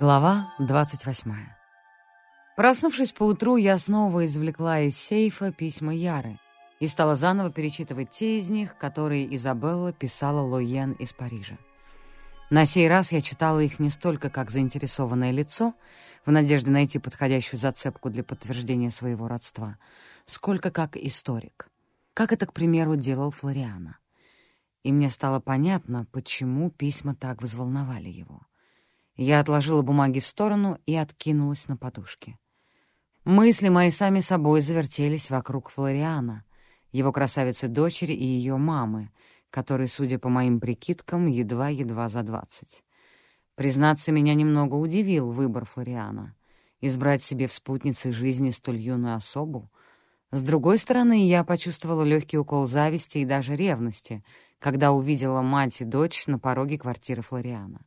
Глава 28. Проснувшись поутру, я снова извлекла из сейфа письма Яры и стала заново перечитывать те из них, которые Изабелла писала Лоен из Парижа. На сей раз я читала их не столько как заинтересованное лицо, в надежде найти подходящую зацепку для подтверждения своего родства, сколько как историк. Как это, к примеру, делал Флориана. И мне стало понятно, почему письма так взволновали его. Я отложила бумаги в сторону и откинулась на подушке. Мысли мои сами собой завертелись вокруг Флориана, его красавицы-дочери и ее мамы, которой, судя по моим прикидкам, едва-едва за двадцать. Признаться, меня немного удивил выбор Флориана — избрать себе в спутнице жизни столь юную особу. С другой стороны, я почувствовала легкий укол зависти и даже ревности, когда увидела мать и дочь на пороге квартиры Флориана.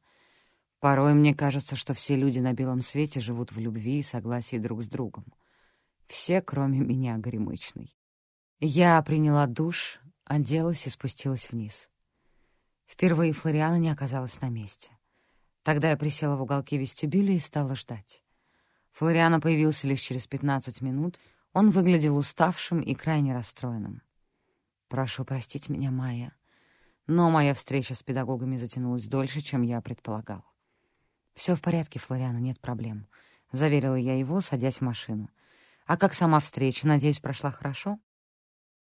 Порой мне кажется, что все люди на белом свете живут в любви и согласии друг с другом. Все, кроме меня, горемычной. Я приняла душ, оделась и спустилась вниз. Впервые Флориана не оказалась на месте. Тогда я присела в уголке вестибюля и стала ждать. Флориана появился лишь через 15 минут. Он выглядел уставшим и крайне расстроенным. «Прошу простить меня, Майя, но моя встреча с педагогами затянулась дольше, чем я предполагал. «Все в порядке, Флориана, нет проблем», — заверила я его, садясь в машину. «А как сама встреча? Надеюсь, прошла хорошо?»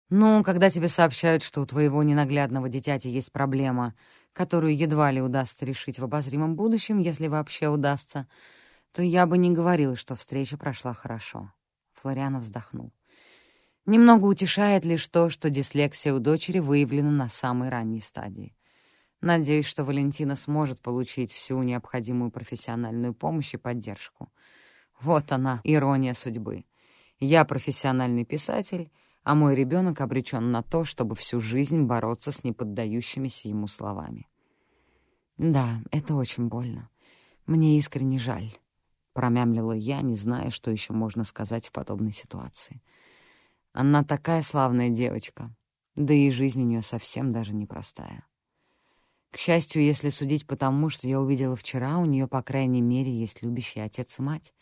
«Ну, когда тебе сообщают, что у твоего ненаглядного дитяти есть проблема, которую едва ли удастся решить в обозримом будущем, если вообще удастся, то я бы не говорила, что встреча прошла хорошо». Флориана вздохнул. «Немного утешает лишь то, что дислексия у дочери выявлена на самой ранней стадии. Надеюсь, что Валентина сможет получить всю необходимую профессиональную помощь и поддержку. Вот она, ирония судьбы. Я профессиональный писатель, а мой ребенок обречен на то, чтобы всю жизнь бороться с неподдающимися ему словами. «Да, это очень больно. Мне искренне жаль», — промямлила я, не зная, что еще можно сказать в подобной ситуации. «Она такая славная девочка, да и жизнь у нее совсем даже непростая». К счастью, если судить по тому, что я увидела вчера, у нее, по крайней мере, есть любящий отец и мать.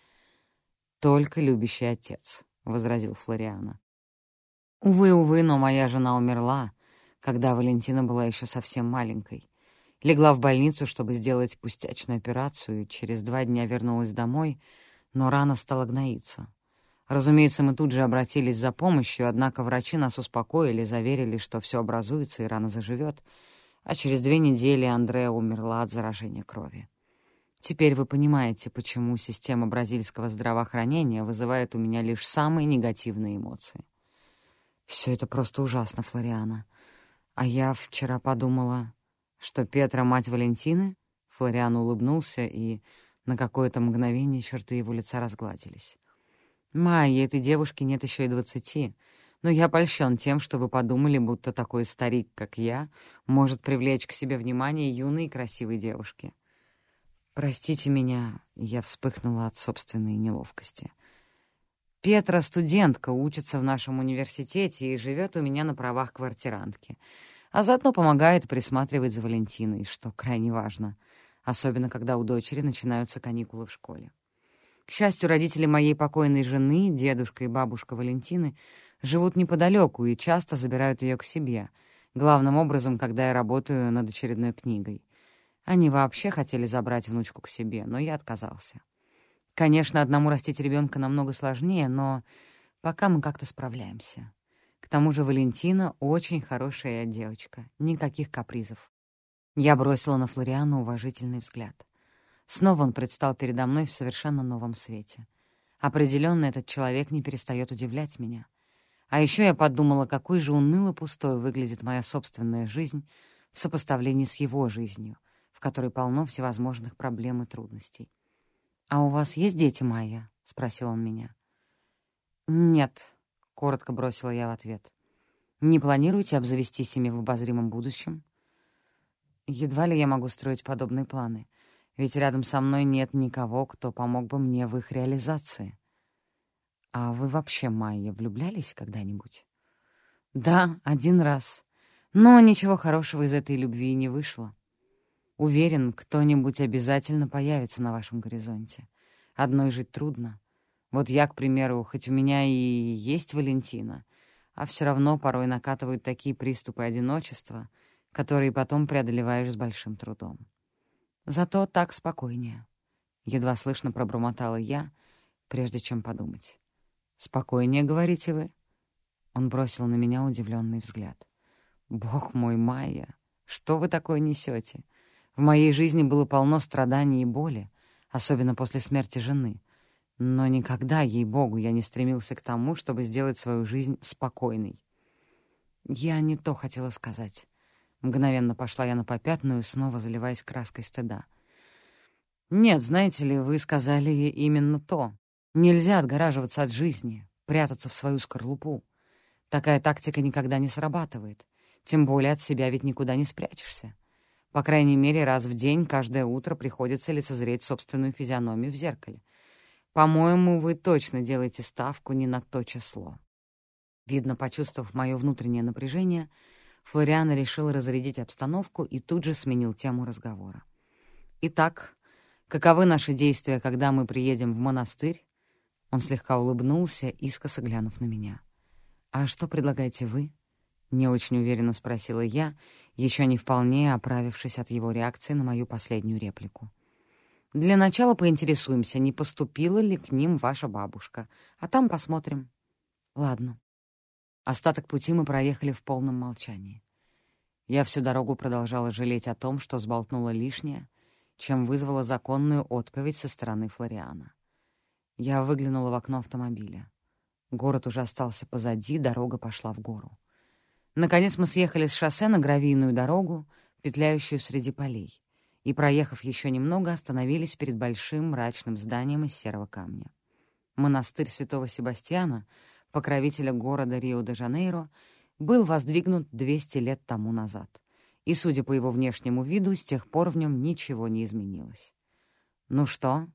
«Только любящий отец», — возразил Флориана. «Увы, увы, но моя жена умерла, когда Валентина была еще совсем маленькой. Легла в больницу, чтобы сделать пустячную операцию, и через два дня вернулась домой, но рана стала гноиться. Разумеется, мы тут же обратились за помощью, однако врачи нас успокоили, заверили, что все образуется и рана заживет — а через две недели Андреа умерла от заражения крови. Теперь вы понимаете, почему система бразильского здравоохранения вызывает у меня лишь самые негативные эмоции. Все это просто ужасно, Флориана. А я вчера подумала, что Петра — мать Валентины? Флориан улыбнулся, и на какое-то мгновение черты его лица разгладились. «Майя, этой девушке нет еще и двадцати но я польщен тем, что вы подумали, будто такой старик, как я, может привлечь к себе внимание юной и красивой девушки. Простите меня, я вспыхнула от собственной неловкости. Петра — студентка, учится в нашем университете и живет у меня на правах квартирантки, а заодно помогает присматривать за Валентиной, что крайне важно, особенно когда у дочери начинаются каникулы в школе. К счастью, родители моей покойной жены, дедушка и бабушка Валентины, живут неподалеку и часто забирают ее к себе, главным образом, когда я работаю над очередной книгой. Они вообще хотели забрать внучку к себе, но я отказался. Конечно, одному растить ребенка намного сложнее, но пока мы как-то справляемся. К тому же Валентина очень хорошая девочка, никаких капризов. Я бросила на Флориану уважительный взгляд. Снова он предстал передо мной в совершенно новом свете. Определенно этот человек не перестает удивлять меня — а еще я подумала, какой же уныло пустой выглядит моя собственная жизнь в сопоставлении с его жизнью, в которой полно всевозможных проблем и трудностей. «А у вас есть дети, Майя?» — спросил он меня. «Нет», — коротко бросила я в ответ. «Не планируете обзавестись ими в обозримом будущем?» Едва ли я могу строить подобные планы, ведь рядом со мной нет никого, кто помог бы мне в их реализации. «А вы вообще, Майя, влюблялись когда-нибудь?» «Да, один раз. Но ничего хорошего из этой любви не вышло. Уверен, кто-нибудь обязательно появится на вашем горизонте. Одной жить трудно. Вот я, к примеру, хоть у меня и есть Валентина, а все равно порой накатывают такие приступы одиночества, которые потом преодолеваешь с большим трудом. Зато так спокойнее. Едва слышно пробормотала я, прежде чем подумать. «Спокойнее, говорите вы?» Он бросил на меня удивленный взгляд. «Бог мой, Майя, что вы такое несете? В моей жизни было полно страданий и боли, особенно после смерти жены. Но никогда, ей-богу, я не стремился к тому, чтобы сделать свою жизнь спокойной. Я не то хотела сказать. Мгновенно пошла я на попятную, снова заливаясь краской стыда. «Нет, знаете ли, вы сказали именно то. Нельзя отгораживаться от жизни, прятаться в свою скорлупу. Такая тактика никогда не срабатывает. Тем более от себя ведь никуда не спрячешься. По крайней мере, раз в день, каждое утро приходится лицезреть собственную физиономию в зеркале. По-моему, вы точно делаете ставку не на то число. Видно, почувствовав мое внутреннее напряжение, Флориана решил разрядить обстановку и тут же сменил тему разговора. «Итак, каковы наши действия, когда мы приедем в монастырь?» Он слегка улыбнулся, искоса глянув на меня. «А что предлагаете вы?» — не очень уверенно спросила я, еще не вполне оправившись от его реакции на мою последнюю реплику. «Для начала поинтересуемся, не поступила ли к ним ваша бабушка, а там посмотрим». «Ладно». Остаток пути мы проехали в полном молчании. Я всю дорогу продолжала жалеть о том, что сболтнула лишнее, чем вызвала законную отповедь со стороны Флориана. Я выглянула в окно автомобиля. Город уже остался позади, дорога пошла в гору. Наконец мы съехали с шоссе на гравийную дорогу, петляющую среди полей, и, проехав еще немного, остановились перед большим мрачным зданием из серого камня. Монастырь святого Себастьяна — покровителя города Рио-де-Жанейро, был воздвигнут 200 лет тому назад, и, судя по его внешнему виду, с тех пор в нем ничего не изменилось. «Ну что,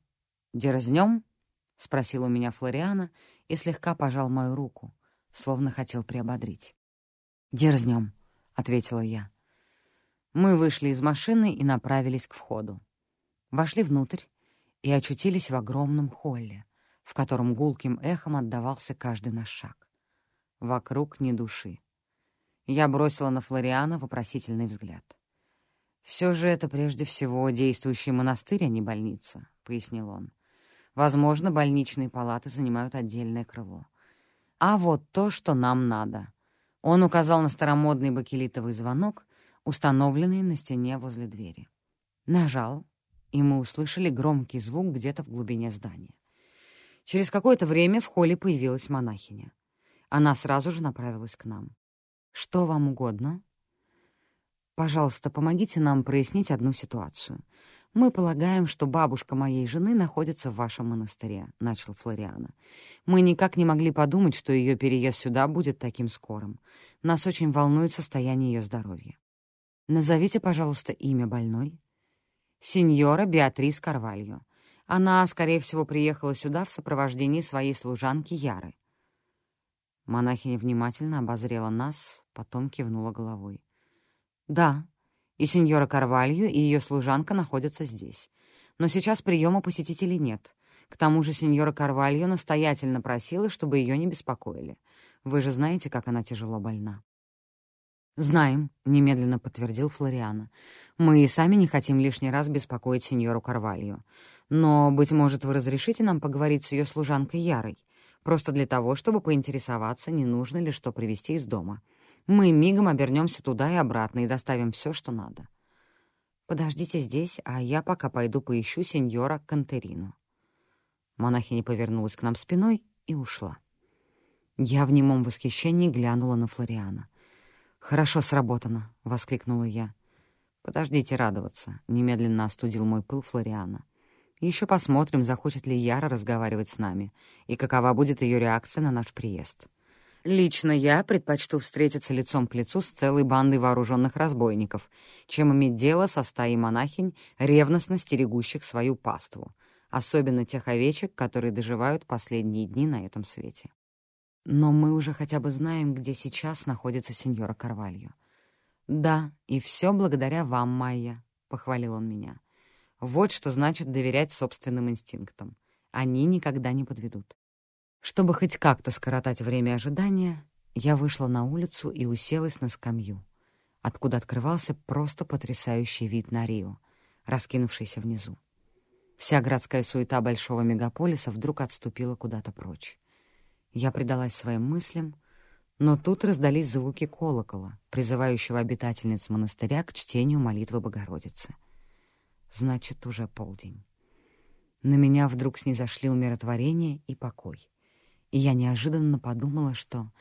дерзнем?» — спросил у меня Флориана и слегка пожал мою руку, словно хотел приободрить. «Дерзнем», — ответила я. Мы вышли из машины и направились к входу. Вошли внутрь и очутились в огромном холле — в котором гулким эхом отдавался каждый наш шаг. Вокруг ни души. Я бросила на Флориана вопросительный взгляд. «Все же это прежде всего действующий монастырь, а не больница», — пояснил он. «Возможно, больничные палаты занимают отдельное крыло. А вот то, что нам надо». Он указал на старомодный бакелитовый звонок, установленный на стене возле двери. Нажал, и мы услышали громкий звук где-то в глубине здания. Через какое-то время в холле появилась монахиня. Она сразу же направилась к нам. «Что вам угодно?» «Пожалуйста, помогите нам прояснить одну ситуацию. Мы полагаем, что бабушка моей жены находится в вашем монастыре», — начал Флориана. «Мы никак не могли подумать, что ее переезд сюда будет таким скорым. Нас очень волнует состояние ее здоровья. Назовите, пожалуйста, имя больной». «Сеньора Беатрис Карвальо. Она, скорее всего, приехала сюда в сопровождении своей служанки Яры. Монахиня внимательно обозрела нас, потом кивнула головой. «Да, и сеньора Карвалью, и ее служанка находятся здесь. Но сейчас приема посетителей нет. К тому же сеньора Карвалью настоятельно просила, чтобы ее не беспокоили. Вы же знаете, как она тяжело больна». «Знаем», — немедленно подтвердил Флориана. «Мы и сами не хотим лишний раз беспокоить сеньору Карвалью. Но, быть может, вы разрешите нам поговорить с ее служанкой Ярой, просто для того, чтобы поинтересоваться, не нужно ли что привезти из дома. Мы мигом обернемся туда и обратно и доставим все, что надо. Подождите здесь, а я пока пойду поищу сеньора Кантерину». Монахиня повернулась к нам спиной и ушла. Я в немом восхищении глянула на Флориана. «Хорошо сработано», — воскликнула я. «Подождите радоваться», — немедленно остудил мой пыл Флориана. Еще посмотрим, захочет ли Яра разговаривать с нами, и какова будет ее реакция на наш приезд. Лично я предпочту встретиться лицом к лицу с целой бандой вооруженных разбойников, чем иметь дело со стаей монахинь, ревностно стерегущих свою паству. особенно тех овечек, которые доживают последние дни на этом свете. Но мы уже хотя бы знаем, где сейчас находится сеньора Карвальо. «Да, и все благодаря вам, Майя», — похвалил он меня. «Вот что значит доверять собственным инстинктам. Они никогда не подведут». Чтобы хоть как-то скоротать время ожидания, я вышла на улицу и уселась на скамью, откуда открывался просто потрясающий вид на Рио, раскинувшийся внизу. Вся городская суета большого мегаполиса вдруг отступила куда-то прочь. Я предалась своим мыслям, но тут раздались звуки колокола, призывающего обитательниц монастыря к чтению молитвы Богородицы. Значит, уже полдень. На меня вдруг снизошли умиротворение и покой. И я неожиданно подумала, что,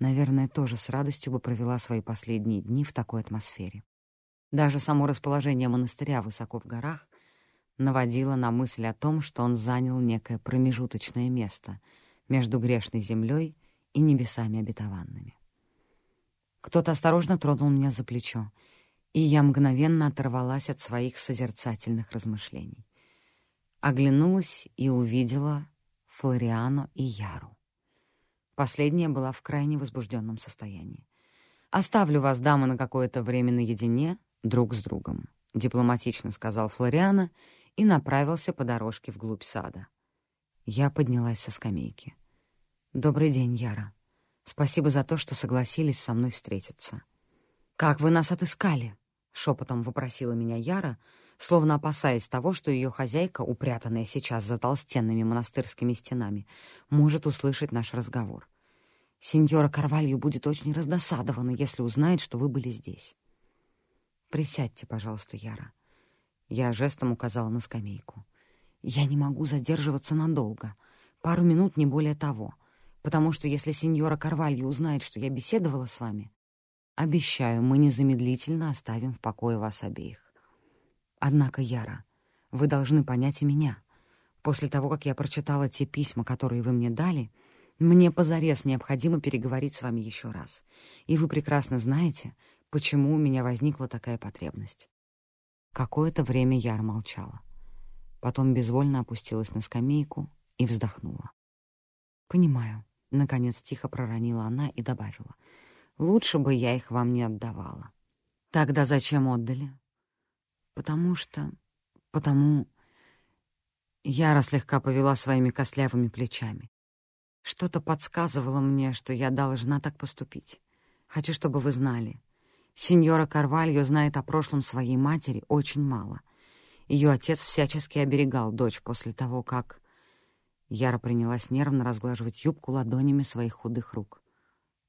наверное, тоже с радостью бы провела свои последние дни в такой атмосфере. Даже само расположение монастыря высоко в горах наводило на мысль о том, что он занял некое промежуточное место между грешной землей и небесами обетованными. Кто-то осторожно тронул меня за плечо, и я мгновенно оторвалась от своих созерцательных размышлений. Оглянулась и увидела Флориану и Яру. Последняя была в крайне возбужденном состоянии. «Оставлю вас, дамы, на какое-то время наедине, друг с другом», — дипломатично сказал Флориана и направился по дорожке вглубь сада. Я поднялась со скамейки. «Добрый день, Яра. Спасибо за то, что согласились со мной встретиться». «Как вы нас отыскали?» — шепотом вопросила меня Яра, словно опасаясь того, что ее хозяйка, упрятанная сейчас за толстенными монастырскими стенами, может услышать наш разговор. «Сеньора Карвалью будет очень раздосадована, если узнает, что вы были здесь». «Присядьте, пожалуйста, Яра». Я жестом указала на скамейку. «Я не могу задерживаться надолго. Пару минут, не более того потому что если сеньора Карвальо узнает, что я беседовала с вами, обещаю, мы незамедлительно оставим в покое вас обеих. Однако, Яра, вы должны понять и меня. После того, как я прочитала те письма, которые вы мне дали, мне позарез необходимо переговорить с вами еще раз. И вы прекрасно знаете, почему у меня возникла такая потребность. Какое-то время Яра молчала. Потом безвольно опустилась на скамейку и вздохнула. «Понимаю. Наконец тихо проронила она и добавила. «Лучше бы я их вам не отдавала». «Тогда зачем отдали?» «Потому что... потому...» Яра слегка повела своими костлявыми плечами. Что-то подсказывало мне, что я должна так поступить. Хочу, чтобы вы знали. Сеньора Карвальо знает о прошлом своей матери очень мало. Ее отец всячески оберегал дочь после того, как... Яра принялась нервно разглаживать юбку ладонями своих худых рук.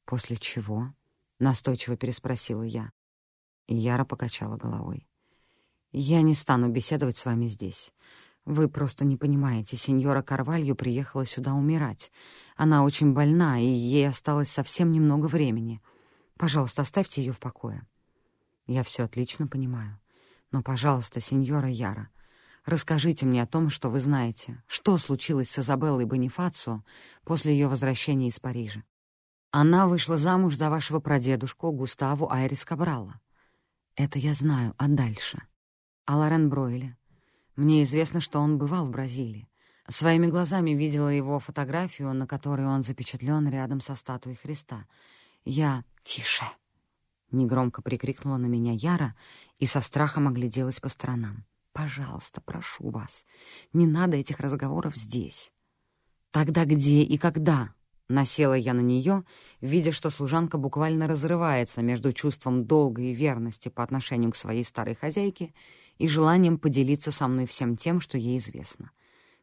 «После чего?» — настойчиво переспросила я. И Яра покачала головой. «Я не стану беседовать с вами здесь. Вы просто не понимаете, сеньора Карвалью приехала сюда умирать. Она очень больна, и ей осталось совсем немного времени. Пожалуйста, оставьте ее в покое». «Я все отлично понимаю. Но, пожалуйста, сеньора Яра, Расскажите мне о том, что вы знаете. Что случилось с Изабеллой Бонифацио после ее возвращения из Парижа? Она вышла замуж за вашего прадедушку Густаву Айрис Кабрала. Это я знаю, а дальше? А Лорен Бройле? Мне известно, что он бывал в Бразилии. Своими глазами видела его фотографию, на которой он запечатлен рядом со статуей Христа. Я... «Тише!» — негромко прикрикнула на меня Яра и со страхом огляделась по сторонам. Пожалуйста, прошу вас, не надо этих разговоров здесь. Тогда где и когда? Насела я на нее, видя, что служанка буквально разрывается между чувством долга и верности по отношению к своей старой хозяйке и желанием поделиться со мной всем тем, что ей известно.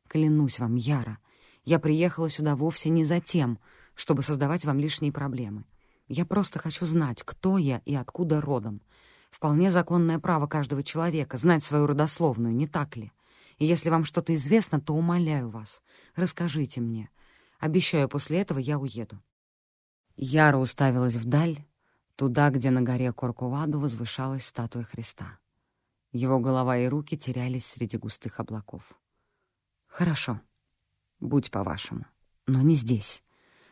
Клянусь вам, Яра, я приехала сюда вовсе не за тем, чтобы создавать вам лишние проблемы. Я просто хочу знать, кто я и откуда родом — Вполне законное право каждого человека знать свою родословную, не так ли? И если вам что-то известно, то умоляю вас, расскажите мне. Обещаю, после этого я уеду». Яра уставилась вдаль, туда, где на горе Коркуваду возвышалась статуя Христа. Его голова и руки терялись среди густых облаков. «Хорошо, будь по-вашему, но не здесь.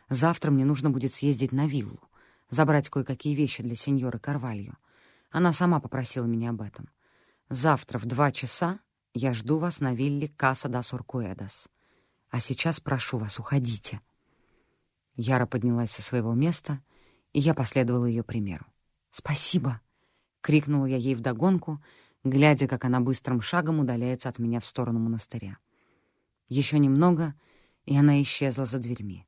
Завтра мне нужно будет съездить на виллу, забрать кое-какие вещи для сеньоры Карвалью. Она сама попросила меня об этом. Завтра в два часа Я жду вас на вилле Каса да Суркуэдас. А сейчас прошу вас, уходите». Яра поднялась со своего места, и я последовала ее примеру. «Спасибо!» — крикнула я ей вдогонку, глядя, как она быстрым шагом удаляется от меня в сторону монастыря. Еще немного, и она исчезла за дверьми.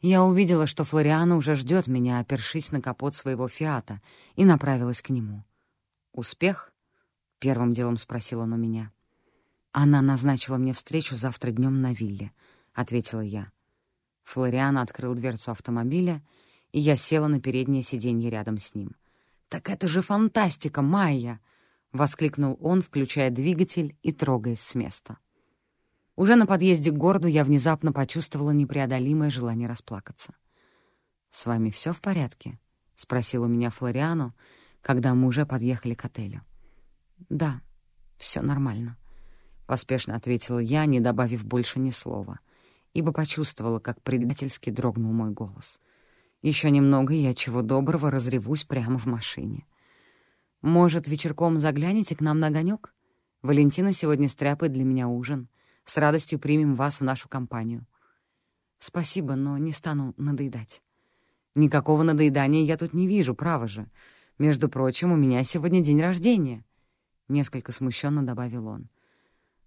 Я увидела, что Флориана уже ждет меня, опершись на капот своего «Фиата», и направилась к нему. «Успех?» — первым делом спросил он у меня. «Она назначила мне встречу завтра днем на вилле», — ответила я. Флориан открыл дверцу автомобиля, и я села на переднее сиденье рядом с ним. «Так это же фантастика, Майя!» — воскликнул он, включая двигатель и трогаясь с места. Уже на подъезде к городу я внезапно почувствовала непреодолимое желание расплакаться. «С вами все в порядке?» — спросил у меня Флориану, когда мы уже подъехали к отелю. «Да, все нормально», — поспешно ответила я, не добавив больше ни слова, ибо почувствовала, как предательски дрогнул мой голос. Еще немного, и я чего доброго разревусь прямо в машине. «Может, вечерком заглянете к нам на огонек? Валентина сегодня стряпает для меня ужин. С радостью примем вас в нашу компанию». «Спасибо, но не стану надоедать». «Никакого надоедания я тут не вижу, право же. Между прочим, у меня сегодня день рождения», — несколько смущенно добавил он.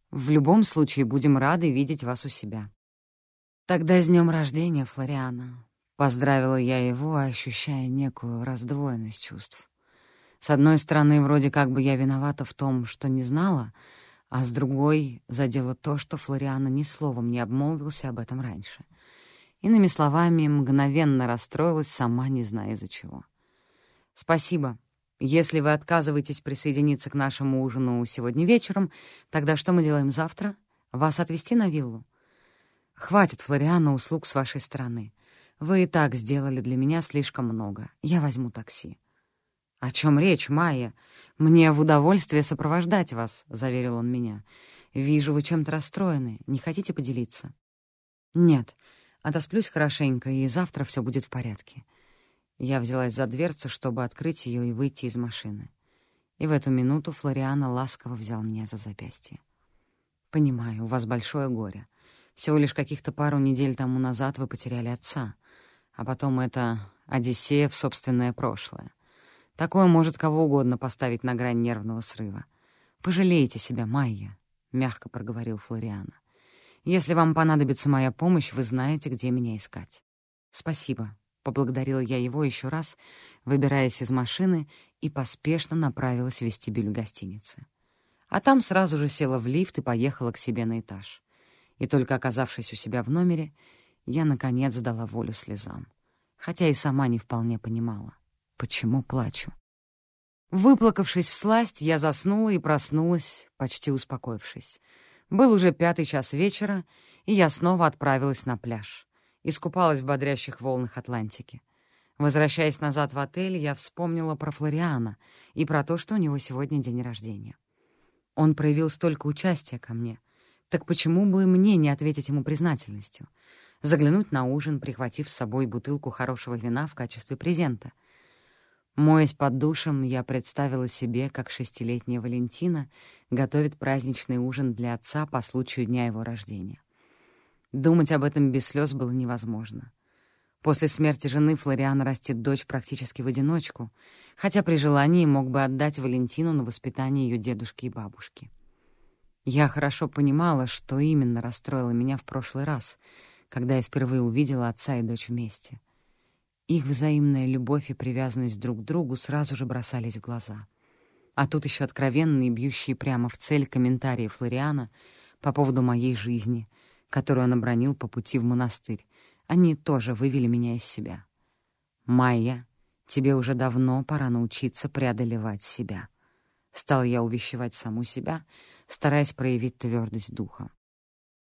В любом случае будем рады видеть вас у себя». «Тогда с днем рождения, Флориана!» Поздравила я его, ощущая некую раздвоенность чувств. С одной стороны, вроде как бы я виновата в том, что не знала, а с другой задело то, что Флориана ни словом не обмолвился об этом раньше. Иными словами, мгновенно расстроилась, сама не зная из-за чего. «Спасибо», если вы отказываетесь присоединиться к нашему ужину сегодня вечером, тогда что мы делаем завтра? Вас отвезти на виллу? Хватит, Флориана, услуг с вашей стороны. Вы и так сделали для меня слишком много. Я возьму такси. «О чем речь, Майя? Мне в удовольствие сопровождать вас», — заверил он меня. «Вижу, вы чем-то расстроены. Не хотите поделиться?» «Нет. Отосплюсь хорошенько, и завтра все будет в порядке. Я взялась за дверцу, чтобы открыть ее и выйти из машины. И в эту минуту Флориана ласково взял меня за запястье. «Понимаю, у вас большое горе. Всего лишь каких-то пару недель тому назад вы потеряли отца, а потом это Одиссея в собственное прошлое. Такое может кого угодно поставить на грань нервного срыва. Пожалейте себя, Майя», — мягко проговорил Флориана. «Если вам понадобится моя помощь, вы знаете, где меня искать. Спасибо, Поблагодарила я его еще раз, выбираясь из машины, и поспешно направилась в вестибюль гостиницы. А там сразу же села в лифт и поехала к себе на этаж. И только оказавшись у себя в номере, я, наконец, дала волю слезам. Хотя и сама не вполне понимала, почему плачу. Выплакавшись в сласть, я заснула и проснулась, почти успокоившись. Был уже пятый час вечера, и я снова отправилась на пляж искупалась в бодрящих волнах Атлантики. Возвращаясь назад в отель, я вспомнила про Флориана и про то, что у него сегодня день рождения. Он проявил столько участия ко мне. Так почему бы мне не ответить ему признательностью? Заглянуть на ужин, прихватив с собой бутылку хорошего вина в качестве презента. Моясь под душем, я представила себе, как шестилетняя Валентина готовит праздничный ужин для отца по случаю дня его рождения. Думать об этом без слез было невозможно. После смерти жены Флориан растит дочь практически в одиночку, хотя при желании мог бы отдать Валентину на воспитание ее дедушки и бабушки. Я хорошо понимала, что именно расстроило меня в прошлый раз, когда я впервые увидела отца и дочь вместе. Их взаимная любовь и привязанность друг к другу сразу же бросались в глаза. А тут еще откровенные, бьющие прямо в цель комментарии Флориана по поводу моей жизни — которую он обронил по пути в монастырь. Они тоже вывели меня из себя. «Майя, тебе уже давно пора научиться преодолевать себя». Стал я увещевать саму себя, стараясь проявить твердость духа.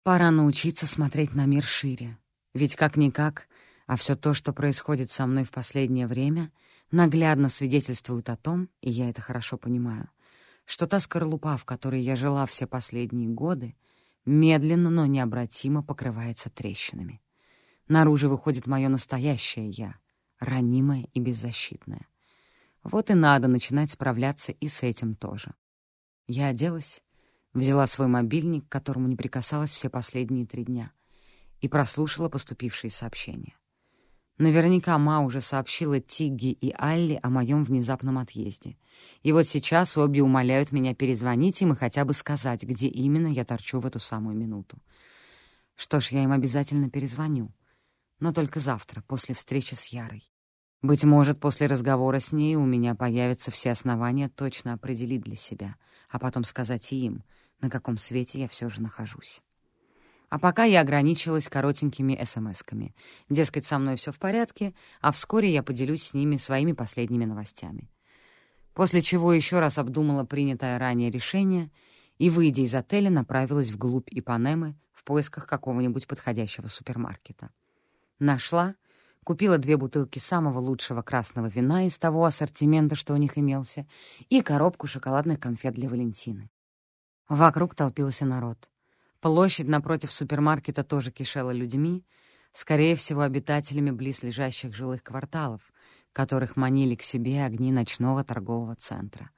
«Пора научиться смотреть на мир шире. Ведь как-никак, а все то, что происходит со мной в последнее время, наглядно свидетельствует о том, и я это хорошо понимаю, что та скорлупа, в которой я жила все последние годы, медленно, но необратимо покрывается трещинами. Наружу выходит мое настоящее «я», ранимое и беззащитное. Вот и надо начинать справляться и с этим тоже. Я оделась, Взяла свой мобильник, к которому не прикасалась все последние три дня, и прослушала поступившие сообщения. Наверняка Ма уже сообщила Тигги и Алли о моем внезапном отъезде. И вот сейчас обе умоляют меня перезвонить им и хотя бы сказать, где именно я торчу в эту самую минуту. Что ж, я им обязательно перезвоню. Но только завтра, после встречи с Ярой. Быть может, после разговора с ней у меня появятся все основания точно определить для себя, а потом сказать и им, на каком свете я все же нахожусь. А пока я ограничилась коротенькими смс-ками. Дескать, со мной все в порядке, а вскоре я поделюсь с ними своими последними новостями. После чего еще раз обдумала принятое ранее решение и, выйдя из отеля, направилась вглубь Ипанемы в поисках какого-нибудь подходящего супермаркета. Нашла, купила две бутылки самого лучшего красного вина из того ассортимента, что у них имелся, и коробку шоколадных конфет для Валентины. Вокруг толпился народ. Площадь напротив супермаркета тоже кишела людьми, скорее всего, обитателями близлежащих жилых кварталов, которых манили к себе огни ночного торгового центра.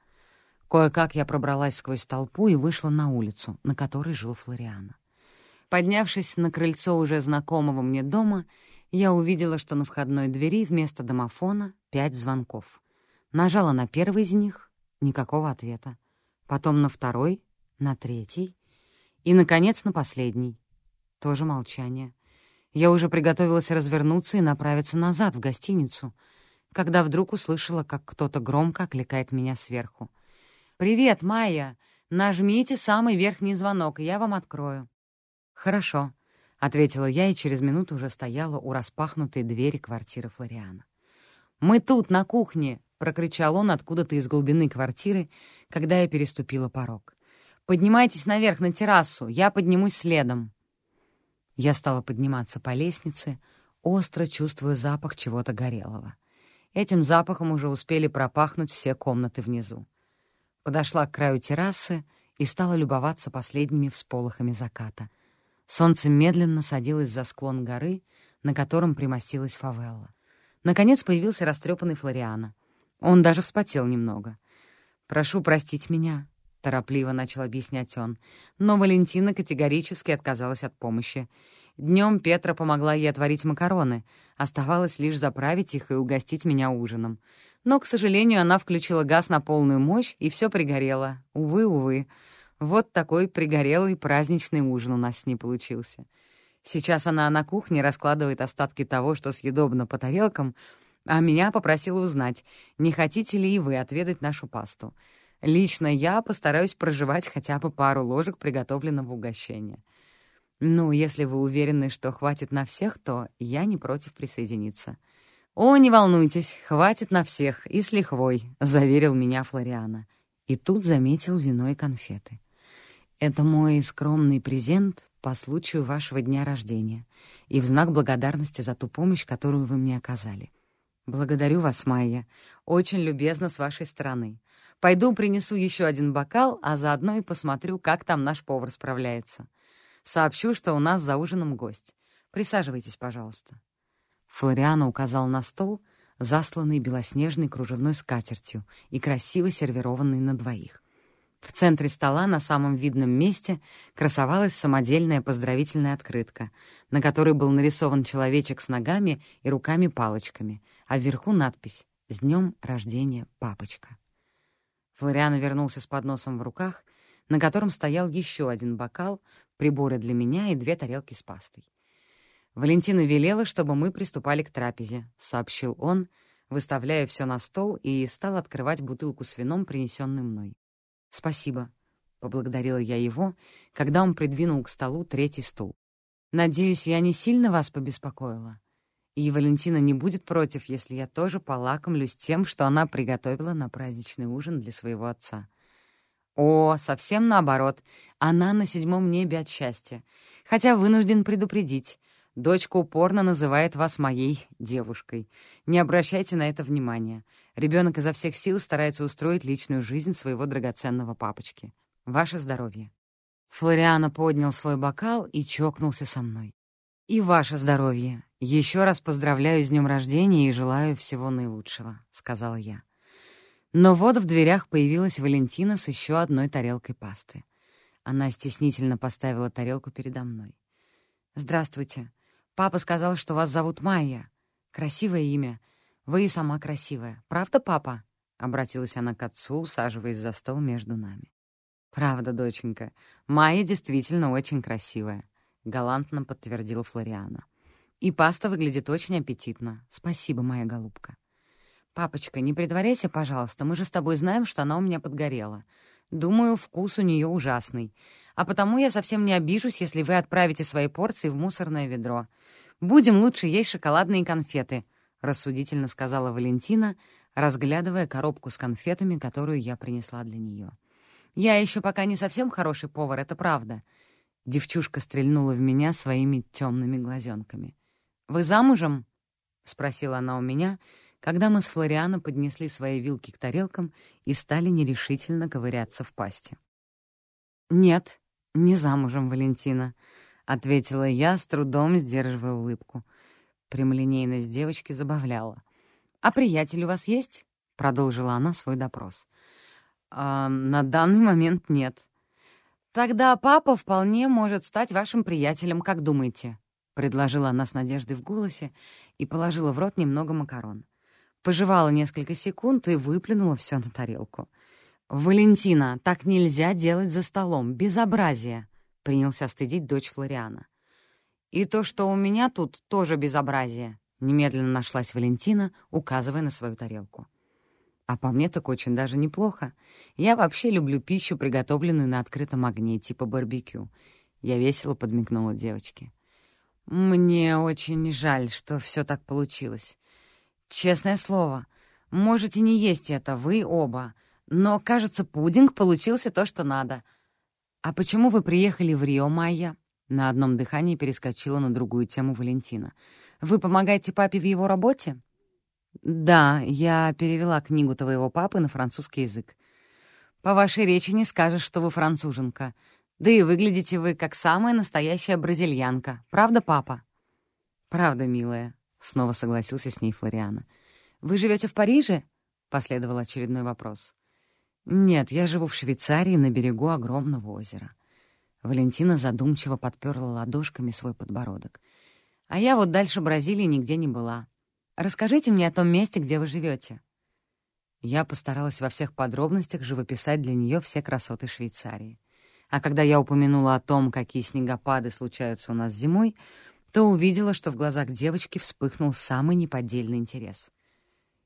Кое-как я пробралась сквозь толпу и вышла на улицу, на которой жил Флориана. Поднявшись на крыльцо уже знакомого мне дома, я увидела, что на входной двери вместо домофона пять звонков. Нажала на первый из них — никакого ответа. Потом на второй, на третий — и, наконец, на последний. Тоже молчание. Я уже приготовилась развернуться и направиться назад, в гостиницу, когда вдруг услышала, как кто-то громко окликает меня сверху. «Привет, Майя! Нажмите самый верхний звонок, и я вам открою». «Хорошо», — ответила я и через минуту уже стояла у распахнутой двери квартиры Флориана. «Мы тут, на кухне!» — прокричал он откуда-то из глубины квартиры, когда я переступила порог. Поднимайтесь наверх на террасу, я поднимусь следом». Я стала подниматься по лестнице, остро чувствуя запах чего-то горелого. Этим запахом уже успели пропахнуть все комнаты внизу. Подошла к краю террасы и стала любоваться последними всполохами заката. Солнце медленно садилось за склон горы, на котором примостилась фавелла. Наконец появился растрепанный Флориана. Он даже вспотел немного. «Прошу простить меня», торопливо начал объяснять он. Но Валентина категорически отказалась от помощи. Днем Петра помогла ей отварить макароны. Оставалось лишь заправить их и угостить меня ужином. Но, к сожалению, она включила газ на полную мощь, и все пригорело. Увы, увы. Вот такой пригорелый праздничный ужин у нас с ней получился. Сейчас она на кухне раскладывает остатки того, что съедобно по тарелкам, а меня попросила узнать, не хотите ли и вы отведать нашу пасту. Лично я постараюсь проживать хотя бы пару ложек приготовленного угощения. Ну, если вы уверены, что хватит на всех, то я не против присоединиться. «О, не волнуйтесь, хватит на всех, и с лихвой», — заверил меня Флориана. И тут заметил вино и конфеты. «Это мой скромный презент по случаю вашего дня рождения и в знак благодарности за ту помощь, которую вы мне оказали. Благодарю вас, Майя. Очень любезно с вашей стороны. Пойду принесу еще один бокал, а заодно и посмотрю, как там наш повар справляется. Сообщу, что у нас за ужином гость. Присаживайтесь, пожалуйста». Флориано указал на стол, засланный белоснежной кружевной скатертью и красиво сервированный на двоих. В центре стола на самом видном месте красовалась самодельная поздравительная открытка, на которой был нарисован человечек с ногами и руками-палочками, а вверху надпись «С днем рождения, папочка». Флориана вернулся с подносом в руках, на котором стоял еще один бокал, приборы для меня и две тарелки с пастой. «Валентина велела, чтобы мы приступали к трапезе», — сообщил он, выставляя все на стол и стал открывать бутылку с вином, принесенную мной. «Спасибо», — поблагодарила я его, когда он придвинул к столу третий стул. «Надеюсь, я не сильно вас побеспокоила?» И Валентина не будет против, если я тоже полакомлюсь тем, что она приготовила на праздничный ужин для своего отца. О, совсем наоборот. Она на седьмом небе от счастья. Хотя вынужден предупредить. Дочка упорно называет вас моей девушкой. Не обращайте на это внимания. Ребенок изо всех сил старается устроить личную жизнь своего драгоценного папочки. Ваше здоровье. Флориано поднял свой бокал и чокнулся со мной. «И ваше здоровье. Еще раз поздравляю с днем рождения и желаю всего наилучшего», — сказала я. Но вот в дверях появилась Валентина с еще одной тарелкой пасты. Она стеснительно поставила тарелку передо мной. «Здравствуйте. Папа сказал, что вас зовут Майя. Красивое имя. Вы и сама красивая. Правда, папа?» — обратилась она к отцу, усаживаясь за стол между нами. «Правда, доченька. Майя действительно очень красивая», — галантно подтвердила Флориана. «И паста выглядит очень аппетитно. Спасибо, моя голубка». «Папочка, не притворяйся, пожалуйста, мы же с тобой знаем, что она у меня подгорела. Думаю, вкус у нее ужасный. А потому я совсем не обижусь, если вы отправите свои порции в мусорное ведро. Будем лучше есть шоколадные конфеты», — рассудительно сказала Валентина, разглядывая коробку с конфетами, которую я принесла для нее. «Я еще пока не совсем хороший повар, это правда». Девчушка стрельнула в меня своими темными глазенками. «Вы замужем?» — спросила она у меня, — когда мы с Флориано поднесли свои вилки к тарелкам и стали нерешительно ковыряться в пасти. «Нет, не замужем, Валентина», — ответила я, с трудом сдерживая улыбку. Прямолинейность девочки забавляла. «А приятель у вас есть?» — продолжила она свой допрос. «А, «На данный момент нет». «Тогда папа вполне может стать вашим приятелем, как думаете?» — предложила она с надеждой в голосе и положила в рот немного макарон. Пожевала несколько секунд и выплюнула все на тарелку. «Валентина, так нельзя делать за столом. Безобразие!» — принялся стыдить дочь Флориана. «И то, что у меня тут, тоже безобразие», — немедленно нашлась Валентина, указывая на свою тарелку. «А по мне так очень даже неплохо. Я вообще люблю пищу, приготовленную на открытом огне, типа барбекю». Я весело подмигнула девочке. «Мне очень жаль, что все так получилось. Честное слово, можете не есть это, вы оба. Но, кажется, пудинг получился то, что надо. А почему вы приехали в Рио, Майя? На одном дыхании перескочила на другую тему Валентина. Вы помогаете папе в его работе? Да, я перевела книгу твоего папы на французский язык. По вашей речи не скажешь, что вы француженка. Да и выглядите вы как самая настоящая бразильянка. Правда, папа? Правда, милая. — снова согласился с ней Флориана. «Вы живете в Париже?» — последовал очередной вопрос. «Нет, я живу в Швейцарии на берегу огромного озера». Валентина задумчиво подперла ладошками свой подбородок. «А я вот дальше Бразилии нигде не была. Расскажите мне о том месте, где вы живете. Я постаралась во всех подробностях живописать для нее все красоты Швейцарии. А когда я упомянула о том, какие снегопады случаются у нас зимой, то увидела, что в глазах девочки вспыхнул самый неподдельный интерес.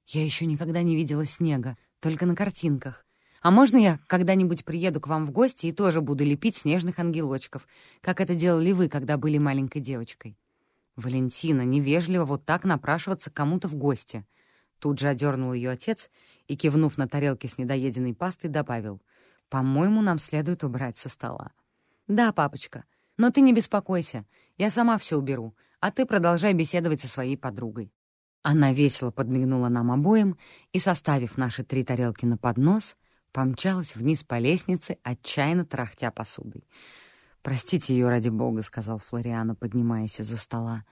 «Я еще никогда не видела снега, только на картинках. А можно я когда-нибудь приеду к вам в гости и тоже буду лепить снежных ангелочков, как это делали вы, когда были маленькой девочкой?» «Валентина, невежливо вот так напрашиваться кому-то в гости». Тут же одернул ее отец и, кивнув на тарелке с недоеденной пастой, добавил, «По-моему, нам следует убрать со стола». «Да, папочка, но ты не беспокойся, я сама все уберу, а ты продолжай беседовать со своей подругой». Она весело подмигнула нам обоим и, составив наши три тарелки на поднос, помчалась вниз по лестнице, отчаянно трахтя посудой. «Простите ее ради бога», — сказал Флориано, поднимаясь из-за стола.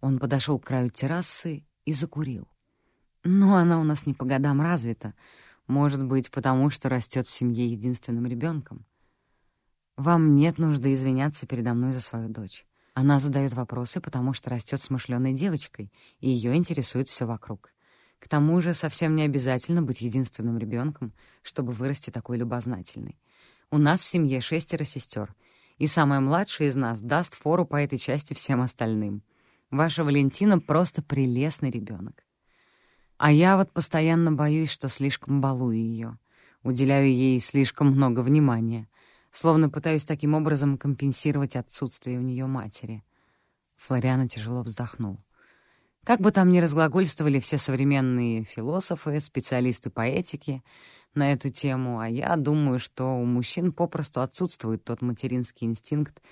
Он подошел к краю террасы и закурил. «Но она у нас не по годам развита. Может быть, потому что растет в семье единственным ребенком. Вам нет нужды извиняться передо мной за свою дочь. Она задает вопросы, потому что растет смышленой девочкой, и ее интересует все вокруг. К тому же совсем не обязательно быть единственным ребенком, чтобы вырасти такой любознательной. У нас в семье шестеро сестер, и самая младшая из нас даст фору по этой части всем остальным. Ваша Валентина просто прелестный ребенок. А я вот постоянно боюсь, что слишком балую ее, уделяю ей слишком много внимания — словно пытаюсь таким образом компенсировать отсутствие у нее матери. Флориана тяжело вздохнул. Как бы там ни разглагольствовали все современные философы, специалисты по этике на эту тему, а я думаю, что у мужчин попросту отсутствует тот материнский инстинкт,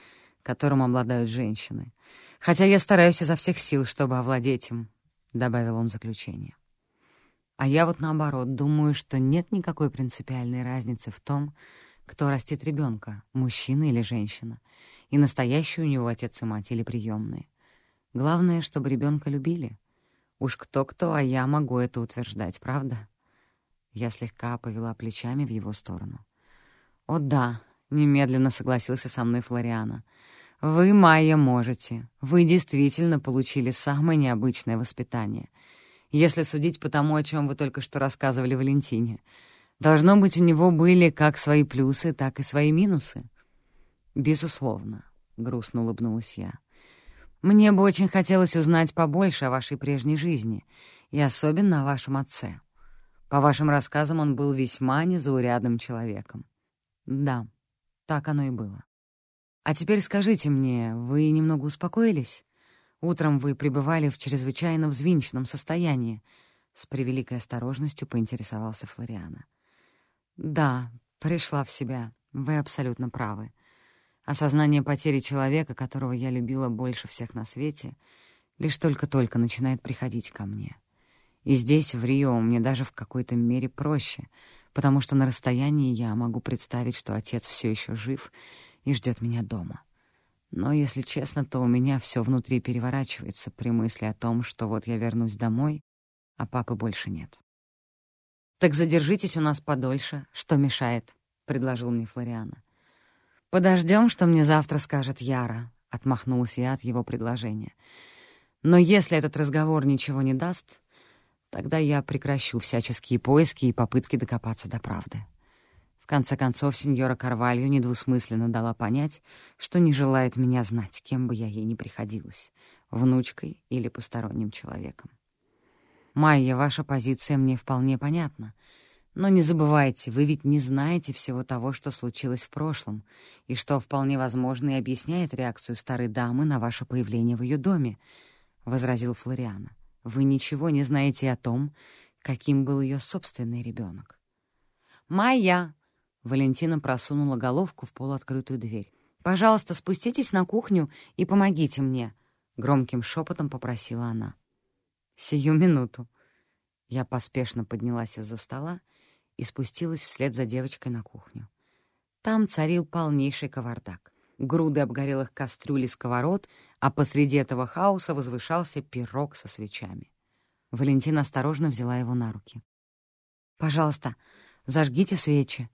которым обладают женщины. Хотя я стараюсь изо всех сил, чтобы овладеть им, — добавил он в заключение. А я вот наоборот думаю, что нет никакой принципиальной разницы в том, кто растит ребенка, мужчина или женщина, и настоящий у него отец и мать или приемные. Главное, чтобы ребенка любили. Уж кто-кто, а я могу это утверждать, правда? Я слегка повела плечами в его сторону. О да, Немедленно согласился со мной Флориана. «Вы, Майя, можете. Вы действительно получили самое необычное воспитание. Если судить по тому, о чем вы только что рассказывали Валентине. Должно быть, у него были как свои плюсы, так и свои минусы». «Безусловно», — грустно улыбнулась я. «Мне бы очень хотелось узнать побольше о вашей прежней жизни, и особенно о вашем отце. По вашим рассказам, он был весьма незаурядным человеком». «Да», так оно и было. «А теперь скажите мне, вы немного успокоились? Утром вы пребывали в чрезвычайно взвинченном состоянии», — с превеликой осторожностью поинтересовался Флориана. «Да, пришла в себя. Вы абсолютно правы. Осознание потери человека, которого я любила больше всех на свете, лишь только-только начинает приходить ко мне. И здесь, в Рио, мне даже в какой-то мере проще — потому что на расстоянии я могу представить, что отец все еще жив и ждет меня дома. Но, если честно, то у меня все внутри переворачивается при мысли о том, что вот я вернусь домой, а папы больше нет. «Так задержитесь у нас подольше. Что мешает?» — предложил мне Флориана. «Подождем, что мне завтра скажет Яра», — отмахнулась я от его предложения. «Но если этот разговор ничего не даст, Тогда я прекращу всяческие поиски и попытки докопаться до правды. В конце концов, сеньора Карвалью недвусмысленно дала понять, что не желает меня знать, кем бы я ей ни приходилась — внучкой или посторонним человеком. «Майя, ваша позиция мне вполне понятна. Но не забывайте, вы ведь не знаете всего того, что случилось в прошлом, и что вполне возможно и объясняет реакцию старой дамы на ваше появление в ее доме», — возразил Флориана. Вы ничего не знаете о том, каким был ее собственный ребенок. «Майя!» — Валентина просунула головку в полуоткрытую дверь. «Пожалуйста, спуститесь на кухню и помогите мне», — громким шепотом попросила она. «Сию минуту». Я поспешно поднялась из-за стола и спустилась вслед за девочкой на кухню. Там царил полнейший кавардак груды обгорелых кастрюль и сковород, а посреди этого хаоса возвышался пирог со свечами. Валентина осторожно взяла его на руки. «Пожалуйста, зажгите свечи.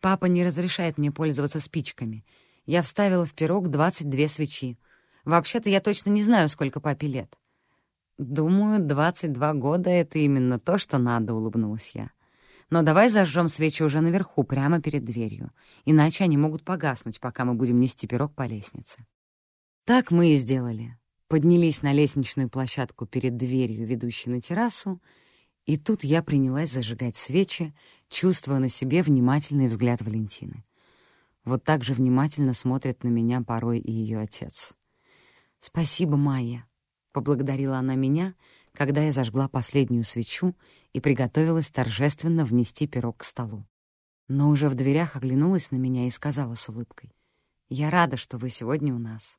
Папа не разрешает мне пользоваться спичками. Я вставила в пирог 22 свечи. Вообще-то я точно не знаю, сколько папе лет». «Думаю, 22 года — это именно то, что надо», — улыбнулась я. Но давай зажжем свечи уже наверху, прямо перед дверью, иначе они могут погаснуть, пока мы будем нести пирог по лестнице. Так мы и сделали. Поднялись на лестничную площадку перед дверью, ведущей на террасу, и тут я принялась зажигать свечи, чувствуя на себе внимательный взгляд Валентины. Вот так же внимательно смотрит на меня порой и ее отец. «Спасибо, Майя», — поблагодарила она меня, когда я зажгла последнюю свечу и приготовилась торжественно внести пирог к столу. Но уже в дверях оглянулась на меня и сказала с улыбкой, «Я рада, что вы сегодня у нас».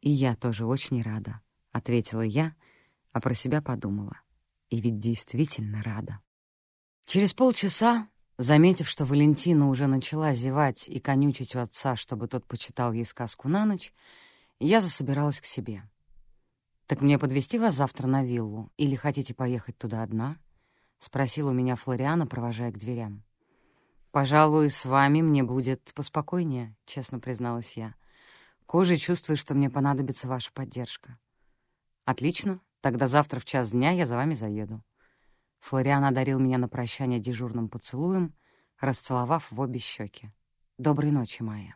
«И я тоже очень рада», — ответила я, а про себя подумала. И ведь действительно рада. Через полчаса, заметив, что Валентина уже начала зевать и конючить у отца, чтобы тот почитал ей сказку на ночь, я засобиралась к себе. «Так мне подвести вас завтра на виллу? Или хотите поехать туда одна?» — спросил у меня Флориана, провожая к дверям. «Пожалуй, с вами мне будет поспокойнее», — честно призналась я. «Кожей чувствую, что мне понадобится ваша поддержка». «Отлично. Тогда завтра в час дня я за вами заеду». Флориан одарил меня на прощание дежурным поцелуем, расцеловав в обе щеки. «Доброй ночи, Майя».